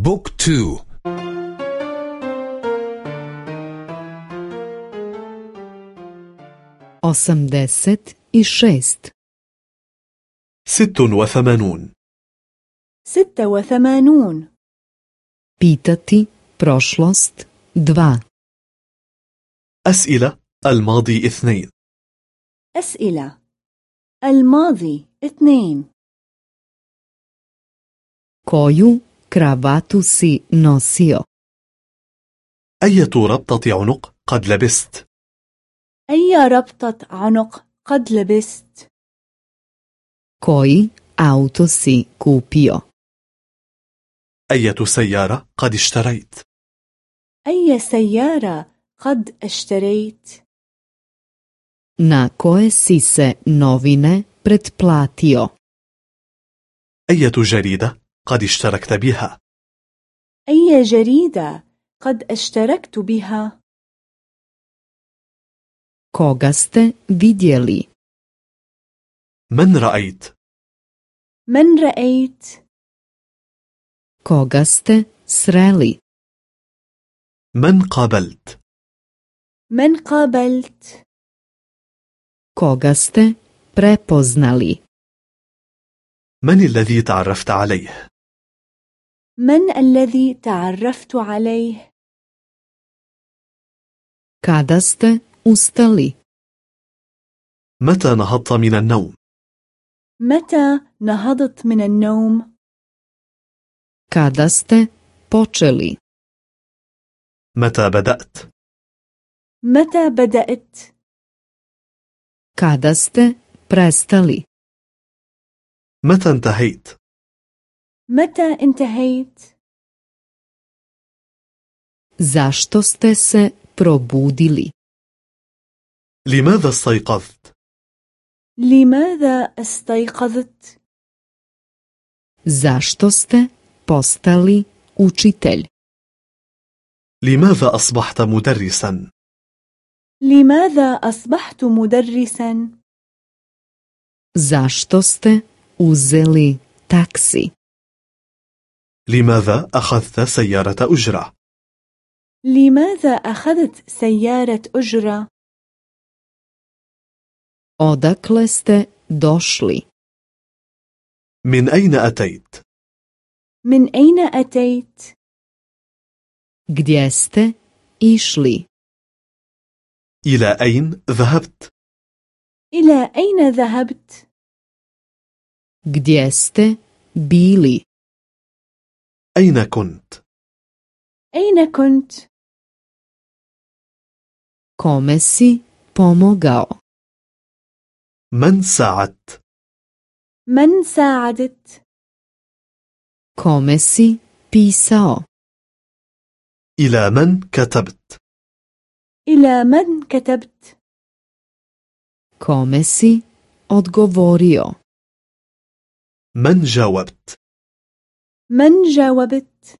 book two. i šest ست وثمانون. ستة وثمانون. pitati prošlost dva أسئلة الماضي اثنين. أسئلة الماضي اثنين. koju kravatu si nosio. أية ربطة عنق قد لبست؟ أي ربطة عنق قد لبست؟ Koji auto si kupio? أية سيارة قد اشتريت؟ أي سيارة قد اشتريت؟ Na koje si se novine pretplatio? أية جريدة قد اشتركت بها. أي جريدة قد اشتركت بها؟ Koga ste vidjeli? من رأيت؟ من رأيت؟ Koga ste sreli? من قابلت؟ من قابلت؟ Koga ste prepoznali? من الذي تعرفت عليه؟ من الذي تعرفت عليه؟ Kada ste ustali? متى نهضت من النوم؟ متى نهضت من النوم؟ Kada ste počeli? متى بدأت؟ متى بدأت؟ Kada ste prestali? متى انتهيت؟ متى انتهيت؟ Zašto ste se probudili? لماذا استيقظت؟ لماذا استيقظت؟ Zašto ste postali učitelj? لماذا أصبحت مدرسا؟ لماذا أصبحت مدرسا؟ Zašto ste uzeli taksi? لماذا أخذت سيارة أجرة؟ لماذا أخذت سيارة أجرة؟ Odakle ste došli? من أين أتيت؟ من أين أتيت؟ Gdje ste išli? إلى أين ذهبت؟ إلى أين ذهبت؟ Gdje ste bili? أين كنت؟ أين كنت؟ Kome si pomogao? من ساعدت؟ من ساعدت؟ Kome si pisao? إلى من كتبت؟ إلى من كتبت؟ Kome si odgovorio? من جاوبت؟ من جاوبت؟